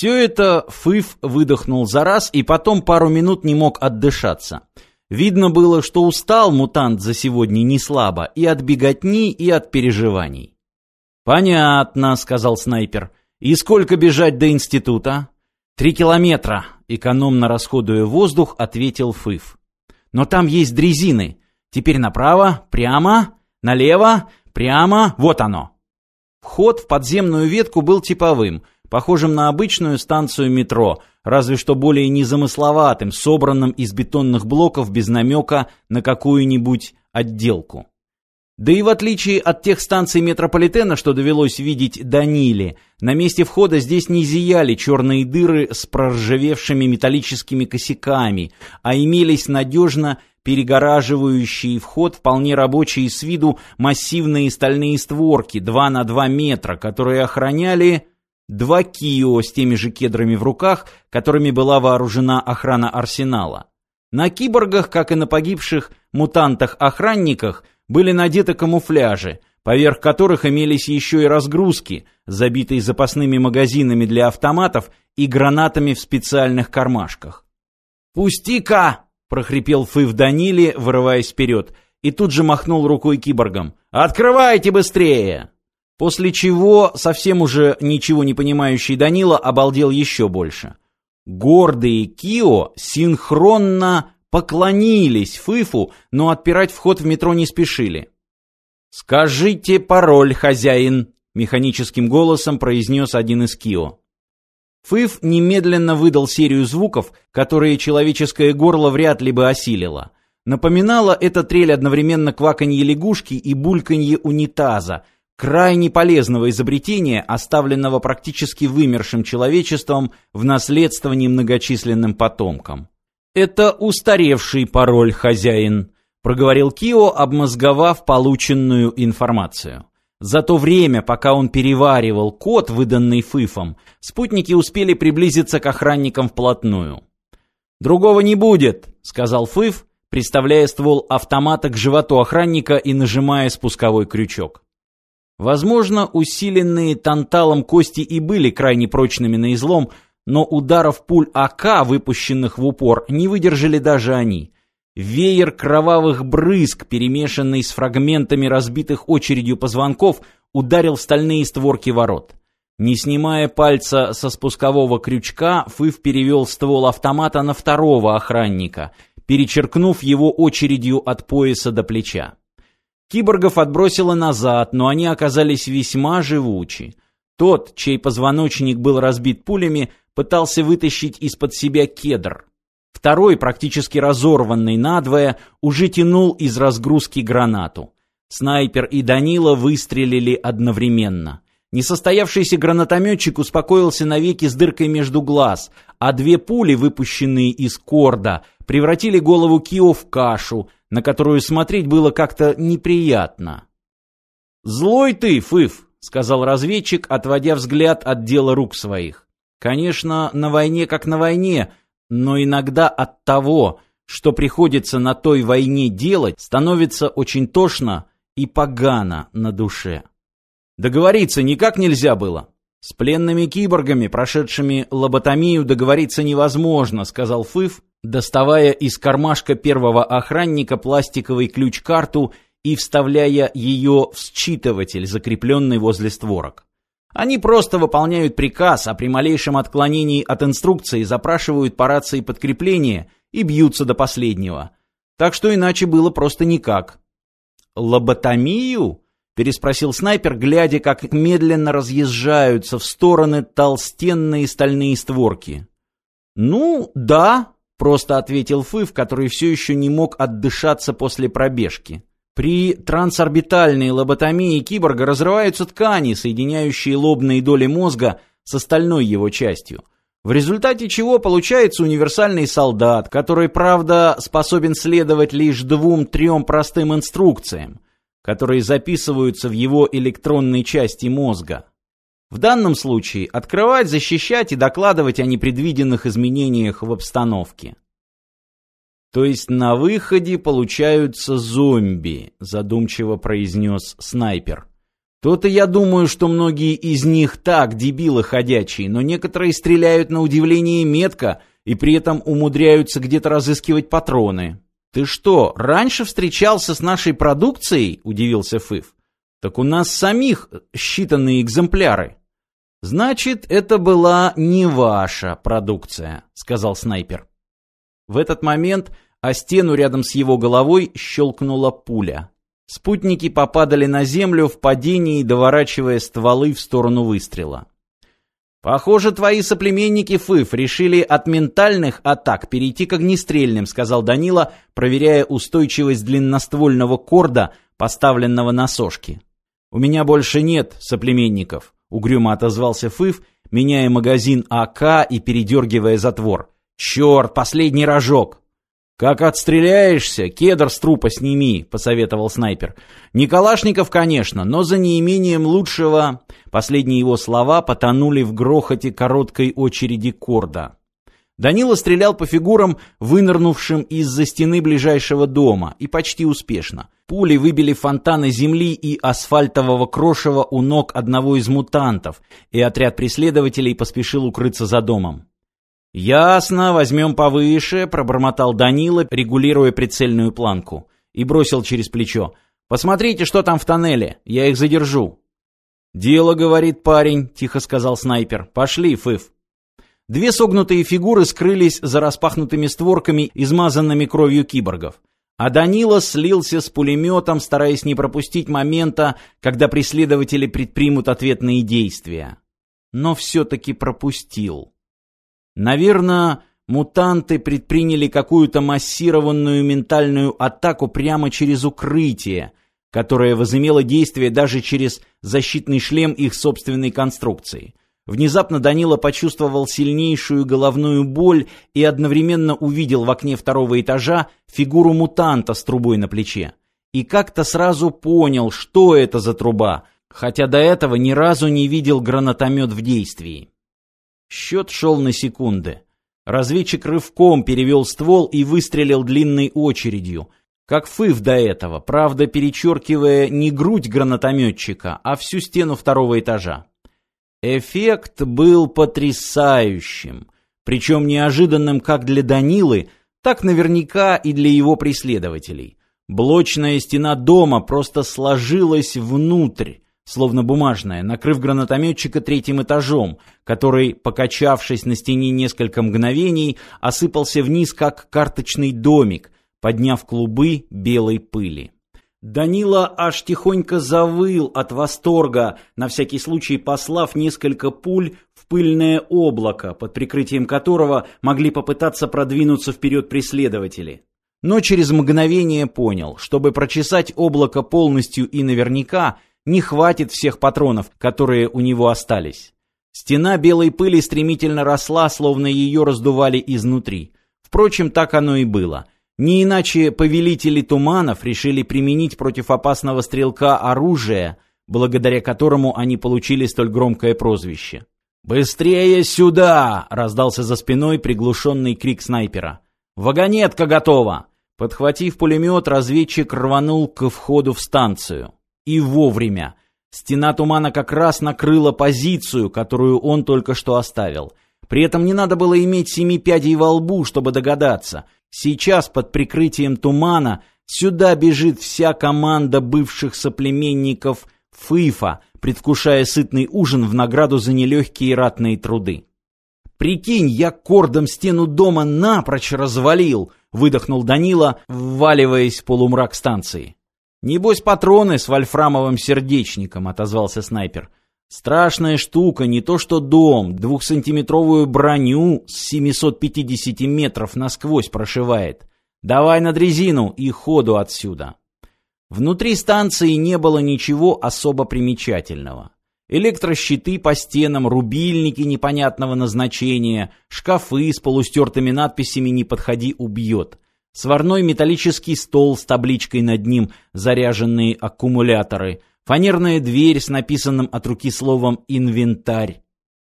Все это Фыф выдохнул за раз и потом пару минут не мог отдышаться. Видно было, что устал мутант за сегодня не слабо и от беготни, и от переживаний. «Понятно», — сказал снайпер. «И сколько бежать до института?» «Три километра», — экономно расходуя воздух, ответил Фыф. «Но там есть дрезины. Теперь направо, прямо, налево, прямо, вот оно». Вход в подземную ветку был типовым, похожим на обычную станцию метро, разве что более незамысловатым, собранным из бетонных блоков без намека на какую-нибудь отделку. Да и в отличие от тех станций метрополитена, что довелось видеть Даниле, на месте входа здесь не зияли черные дыры с проржавевшими металлическими косяками, а имелись надежно перегораживающие вход вполне рабочие с виду массивные стальные створки 2 на 2 метра, которые охраняли два Кио с теми же кедрами в руках, которыми была вооружена охрана арсенала. На киборгах, как и на погибших мутантах-охранниках, были надеты камуфляжи, поверх которых имелись еще и разгрузки, забитые запасными магазинами для автоматов и гранатами в специальных кармашках. «Пусти-ка!» — прохрипел Фыв Данили, вырываясь вперед, и тут же махнул рукой киборгам. «Открывайте быстрее!» После чего совсем уже ничего не понимающий Данила обалдел еще больше. Гордые Кио синхронно поклонились Фыфу, но отпирать вход в метро не спешили. «Скажите пароль, хозяин!» — механическим голосом произнес один из Кио. Фыф немедленно выдал серию звуков, которые человеческое горло вряд ли бы осилило. Напоминала эта трель одновременно кваканье лягушки и бульканье унитаза, крайне полезного изобретения, оставленного практически вымершим человечеством в наследство немногочисленным потомкам. «Это устаревший пароль, хозяин», — проговорил Кио, обмозговав полученную информацию. За то время, пока он переваривал код, выданный Фыфом, спутники успели приблизиться к охранникам вплотную. «Другого не будет», — сказал Фыф, приставляя ствол автомата к животу охранника и нажимая спусковой крючок. Возможно, усиленные танталом кости и были крайне прочными на излом, но ударов пуль АК, выпущенных в упор, не выдержали даже они. Веер кровавых брызг, перемешанный с фрагментами разбитых очередью позвонков, ударил в стальные створки ворот. Не снимая пальца со спускового крючка, Фыв перевел ствол автомата на второго охранника, перечеркнув его очередью от пояса до плеча. Киборгов отбросило назад, но они оказались весьма живучи. Тот, чей позвоночник был разбит пулями, пытался вытащить из-под себя кедр. Второй, практически разорванный надвое, уже тянул из разгрузки гранату. Снайпер и Данила выстрелили одновременно. Несостоявшийся гранатометчик успокоился навеки с дыркой между глаз, а две пули, выпущенные из корда, превратили голову Кио в кашу, на которую смотреть было как-то неприятно. «Злой ты, Фыф!» — сказал разведчик, отводя взгляд от дела рук своих. Конечно, на войне как на войне, но иногда от того, что приходится на той войне делать, становится очень тошно и погано на душе. Договориться никак нельзя было. С пленными киборгами, прошедшими лоботомию, договориться невозможно, сказал Фыф, доставая из кармашка первого охранника пластиковый ключ-карту и вставляя ее в считыватель, закрепленный возле створок. Они просто выполняют приказ, а при малейшем отклонении от инструкции запрашивают по рации подкрепление и бьются до последнего. Так что иначе было просто никак. «Лоботомию?» — переспросил снайпер, глядя, как медленно разъезжаются в стороны толстенные стальные створки. «Ну, да», — просто ответил Фыв, который все еще не мог отдышаться после пробежки. При трансорбитальной лоботомии киборга разрываются ткани, соединяющие лобные доли мозга с остальной его частью. В результате чего получается универсальный солдат, который, правда, способен следовать лишь двум-трем простым инструкциям, которые записываются в его электронной части мозга. В данном случае открывать, защищать и докладывать о непредвиденных изменениях в обстановке. То есть на выходе получаются зомби, задумчиво произнес снайпер. То-то я думаю, что многие из них так, дебилы ходячие, но некоторые стреляют на удивление метко и при этом умудряются где-то разыскивать патроны. «Ты что, раньше встречался с нашей продукцией?» – удивился Фыф. «Так у нас самих считанные экземпляры». «Значит, это была не ваша продукция», — сказал снайпер. В этот момент о стену рядом с его головой щелкнула пуля. Спутники попадали на землю в падении, доворачивая стволы в сторону выстрела. «Похоже, твои соплеменники ФЫФ решили от ментальных атак перейти к огнестрельным», сказал Данила, проверяя устойчивость длинноствольного корда, поставленного на сошки. «У меня больше нет соплеменников», — угрюмо отозвался ФЫФ, меняя магазин АК и передергивая затвор. «Черт, последний рожок!» «Как отстреляешься, кедр с трупа сними», — посоветовал снайпер. «Не Калашников, конечно, но за неимением лучшего...» Последние его слова потонули в грохоте короткой очереди корда. Данила стрелял по фигурам, вынырнувшим из-за стены ближайшего дома, и почти успешно. Пули выбили фонтаны земли и асфальтового крошева у ног одного из мутантов, и отряд преследователей поспешил укрыться за домом. «Ясно, возьмем повыше», — пробормотал Данила, регулируя прицельную планку. И бросил через плечо. «Посмотрите, что там в тоннеле. Я их задержу». «Дело, — говорит парень», — тихо сказал снайпер. «Пошли, Фыф». Две согнутые фигуры скрылись за распахнутыми створками, измазанными кровью киборгов. А Данила слился с пулеметом, стараясь не пропустить момента, когда преследователи предпримут ответные действия. Но все-таки пропустил. Наверное, мутанты предприняли какую-то массированную ментальную атаку прямо через укрытие, которое возымело действие даже через защитный шлем их собственной конструкции. Внезапно Данила почувствовал сильнейшую головную боль и одновременно увидел в окне второго этажа фигуру мутанта с трубой на плече. И как-то сразу понял, что это за труба, хотя до этого ни разу не видел гранатомет в действии. Счет шел на секунды. Разведчик рывком перевел ствол и выстрелил длинной очередью, как Фыв до этого, правда перечеркивая не грудь гранатометчика, а всю стену второго этажа. Эффект был потрясающим, причем неожиданным как для Данилы, так наверняка и для его преследователей. Блочная стена дома просто сложилась внутрь, словно бумажная, накрыв гранатометчика третьим этажом, который, покачавшись на стене несколько мгновений, осыпался вниз, как карточный домик, подняв клубы белой пыли. Данила аж тихонько завыл от восторга, на всякий случай послав несколько пуль в пыльное облако, под прикрытием которого могли попытаться продвинуться вперед преследователи. Но через мгновение понял, чтобы прочесать облако полностью и наверняка – не хватит всех патронов, которые у него остались. Стена белой пыли стремительно росла, словно ее раздували изнутри. Впрочем, так оно и было. Не иначе повелители туманов решили применить против опасного стрелка оружие, благодаря которому они получили столь громкое прозвище. «Быстрее сюда!» — раздался за спиной приглушенный крик снайпера. «Вагонетка готова!» Подхватив пулемет, разведчик рванул к входу в станцию. И вовремя. Стена тумана как раз накрыла позицию, которую он только что оставил. При этом не надо было иметь семи пядей во лбу, чтобы догадаться. Сейчас под прикрытием тумана сюда бежит вся команда бывших соплеменников Фыфа, предвкушая сытный ужин в награду за нелегкие ратные труды. «Прикинь, я кордом стену дома напрочь развалил!» — выдохнул Данила, вваливаясь в полумрак станции. «Небось, патроны с вольфрамовым сердечником», — отозвался снайпер. «Страшная штука, не то что дом, двухсантиметровую броню с 750 метров насквозь прошивает. Давай на дрезину и ходу отсюда». Внутри станции не было ничего особо примечательного. Электрощиты по стенам, рубильники непонятного назначения, шкафы с полустертыми надписями «Не подходи, убьет». Сварной металлический стол с табличкой над ним «Заряженные аккумуляторы», фанерная дверь с написанным от руки словом «Инвентарь»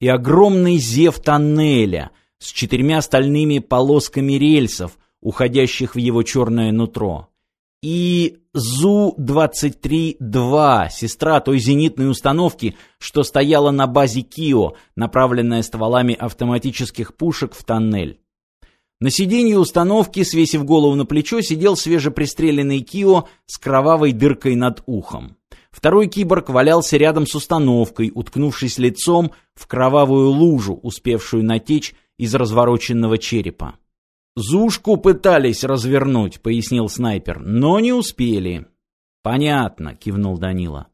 и огромный зев тоннеля с четырьмя стальными полосками рельсов, уходящих в его черное нутро. и ЗУ-23-2, сестра той зенитной установки, что стояла на базе КИО, направленная стволами автоматических пушек в тоннель. На сиденье установки, свесив голову на плечо, сидел свежепристреленный Кио с кровавой дыркой над ухом. Второй киборг валялся рядом с установкой, уткнувшись лицом в кровавую лужу, успевшую натечь из развороченного черепа. «Зушку пытались развернуть», — пояснил снайпер, — «но не успели». «Понятно», — кивнул Данила.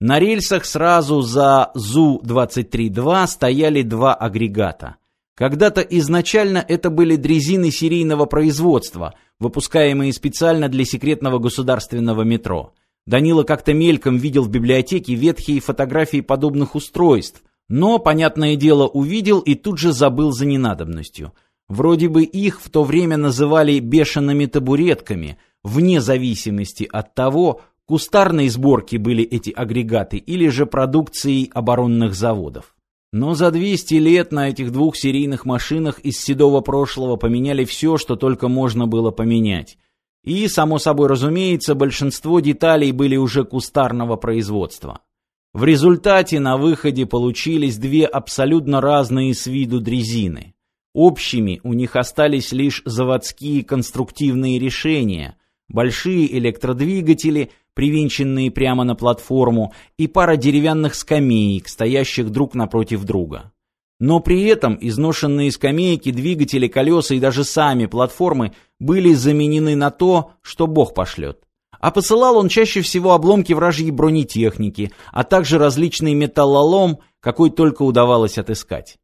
На рельсах сразу за ЗУ-23-2 стояли два агрегата — когда-то изначально это были дрезины серийного производства, выпускаемые специально для секретного государственного метро. Данила как-то мельком видел в библиотеке ветхие фотографии подобных устройств, но, понятное дело, увидел и тут же забыл за ненадобностью. Вроде бы их в то время называли бешеными табуретками, вне зависимости от того, кустарной сборки были эти агрегаты или же продукцией оборонных заводов. Но за 200 лет на этих двух серийных машинах из седого прошлого поменяли все, что только можно было поменять. И, само собой разумеется, большинство деталей были уже кустарного производства. В результате на выходе получились две абсолютно разные с виду дрезины. Общими у них остались лишь заводские конструктивные решения, большие электродвигатели – привинченные прямо на платформу, и пара деревянных скамеек, стоящих друг напротив друга. Но при этом изношенные скамейки, двигатели, колеса и даже сами платформы были заменены на то, что Бог пошлет. А посылал он чаще всего обломки вражьей бронетехники, а также различный металлолом, какой только удавалось отыскать.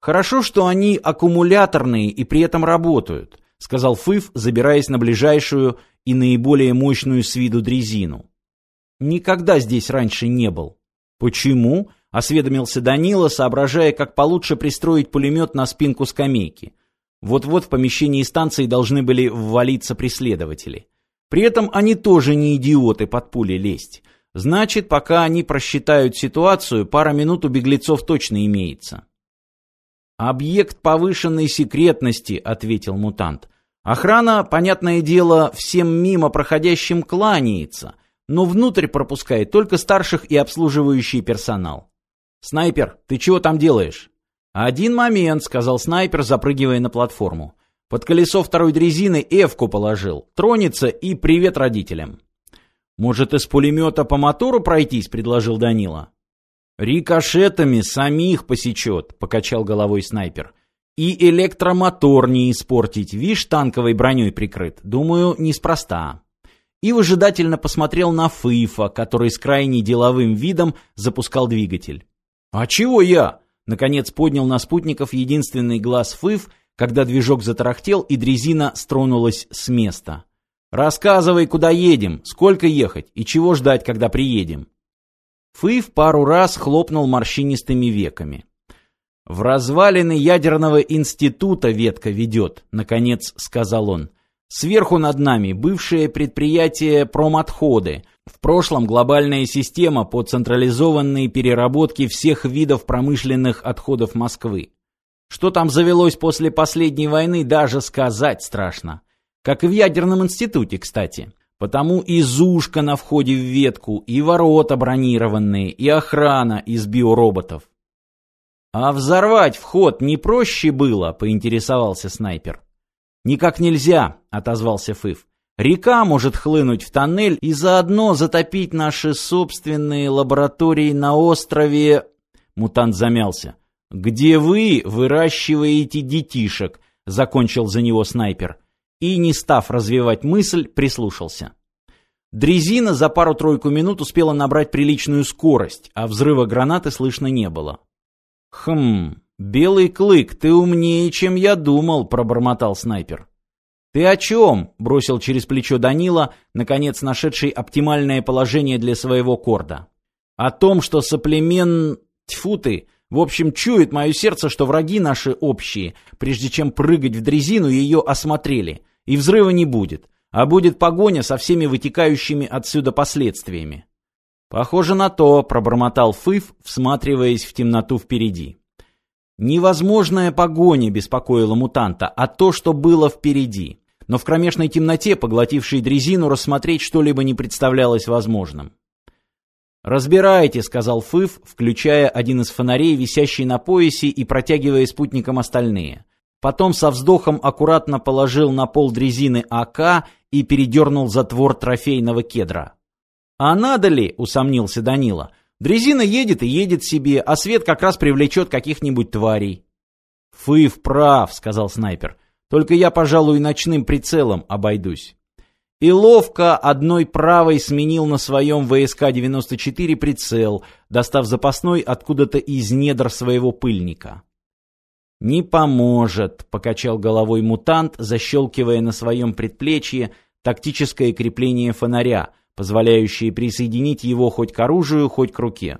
Хорошо, что они аккумуляторные и при этом работают, сказал Фыф, забираясь на ближайшую и наиболее мощную с виду дрезину. Никогда здесь раньше не был. Почему? Осведомился Данила, соображая, как получше пристроить пулемет на спинку скамейки. Вот-вот в помещении станции должны были ввалиться преследователи. При этом они тоже не идиоты под пули лезть. Значит, пока они просчитают ситуацию, пара минут у беглецов точно имеется. «Объект повышенной секретности», — ответил мутант. Охрана, понятное дело, всем мимо проходящим кланяется, но внутрь пропускает только старших и обслуживающий персонал. «Снайпер, ты чего там делаешь?» «Один момент», — сказал снайпер, запрыгивая на платформу. Под колесо второй дрезины Эвку положил. Тронется и привет родителям. «Может, из пулемета по мотору пройтись?» — предложил Данила. «Рикошетами самих посечет», — покачал головой снайпер. И электромотор не испортить, вишь, танковой броней прикрыт. Думаю, неспроста. И выжидательно посмотрел на Фыфа, который с крайне деловым видом запускал двигатель. «А чего я?» Наконец поднял на спутников единственный глаз Фыф, когда движок затарахтел и дрезина стронулась с места. «Рассказывай, куда едем, сколько ехать и чего ждать, когда приедем». Фыф пару раз хлопнул морщинистыми веками. «В развалины ядерного института ветка ведет», — наконец сказал он. «Сверху над нами бывшее предприятие промотходы. В прошлом глобальная система по централизованной переработке всех видов промышленных отходов Москвы. Что там завелось после последней войны, даже сказать страшно. Как и в ядерном институте, кстати. Потому и зушка на входе в ветку, и ворота бронированные, и охрана из биороботов. «А взорвать вход не проще было?» — поинтересовался снайпер. «Никак нельзя», — отозвался Фыф. «Река может хлынуть в тоннель и заодно затопить наши собственные лаборатории на острове...» Мутант замялся. «Где вы выращиваете детишек?» — закончил за него снайпер. И, не став развивать мысль, прислушался. Дрезина за пару-тройку минут успела набрать приличную скорость, а взрыва гранаты слышно не было. «Хм, белый клык, ты умнее, чем я думал», — пробормотал снайпер. «Ты о чем?» — бросил через плечо Данила, наконец нашедший оптимальное положение для своего корда. «О том, что соплемен... Тьфу ты! В общем, чует мое сердце, что враги наши общие. Прежде чем прыгать в дрезину, ее осмотрели. И взрыва не будет. А будет погоня со всеми вытекающими отсюда последствиями. «Похоже на то», — пробормотал Фыф, всматриваясь в темноту впереди. Невозможная погоня беспокоила мутанта, а то, что было впереди. но в кромешной темноте, поглотившей дрезину, рассмотреть что-либо не представлялось возможным. «Разбирайте», — сказал Фыф, включая один из фонарей, висящий на поясе, и протягивая спутникам остальные. Потом со вздохом аккуратно положил на пол дрезины АК и передернул затвор трофейного кедра. «А надо ли?» — усомнился Данила. «Дрезина едет и едет себе, а свет как раз привлечет каких-нибудь тварей». «Фыв прав», — сказал снайпер. «Только я, пожалуй, ночным прицелом обойдусь». И ловко одной правой сменил на своем ВСК-94 прицел, достав запасной откуда-то из недр своего пыльника. «Не поможет», — покачал головой мутант, защелкивая на своем предплечье тактическое крепление фонаря, позволяющее присоединить его хоть к оружию, хоть к руке.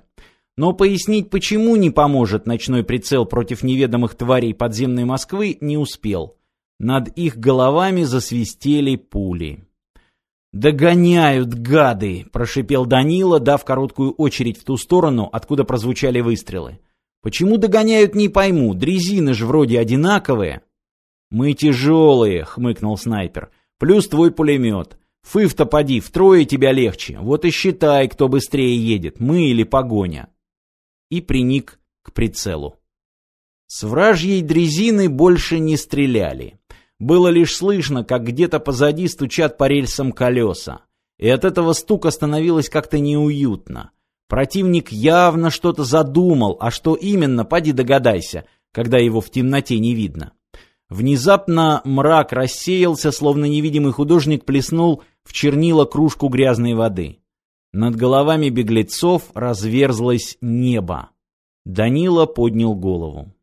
Но пояснить, почему не поможет ночной прицел против неведомых тварей подземной Москвы, не успел. Над их головами засвистели пули. «Догоняют, гады!» – прошипел Данила, дав короткую очередь в ту сторону, откуда прозвучали выстрелы. Почему догоняют, не пойму. Дрезины же вроде одинаковые. Мы тяжелые, хмыкнул снайпер. Плюс твой пулемет. Фыв-то поди, втрое тебя легче. Вот и считай, кто быстрее едет, мы или погоня. И приник к прицелу. С вражьей дрезины больше не стреляли. Было лишь слышно, как где-то позади стучат по рельсам колеса. И от этого стука становилось как-то неуютно. Противник явно что-то задумал, а что именно, поди догадайся, когда его в темноте не видно. Внезапно мрак рассеялся, словно невидимый художник плеснул в чернила кружку грязной воды. Над головами беглецов разверзлось небо. Данила поднял голову.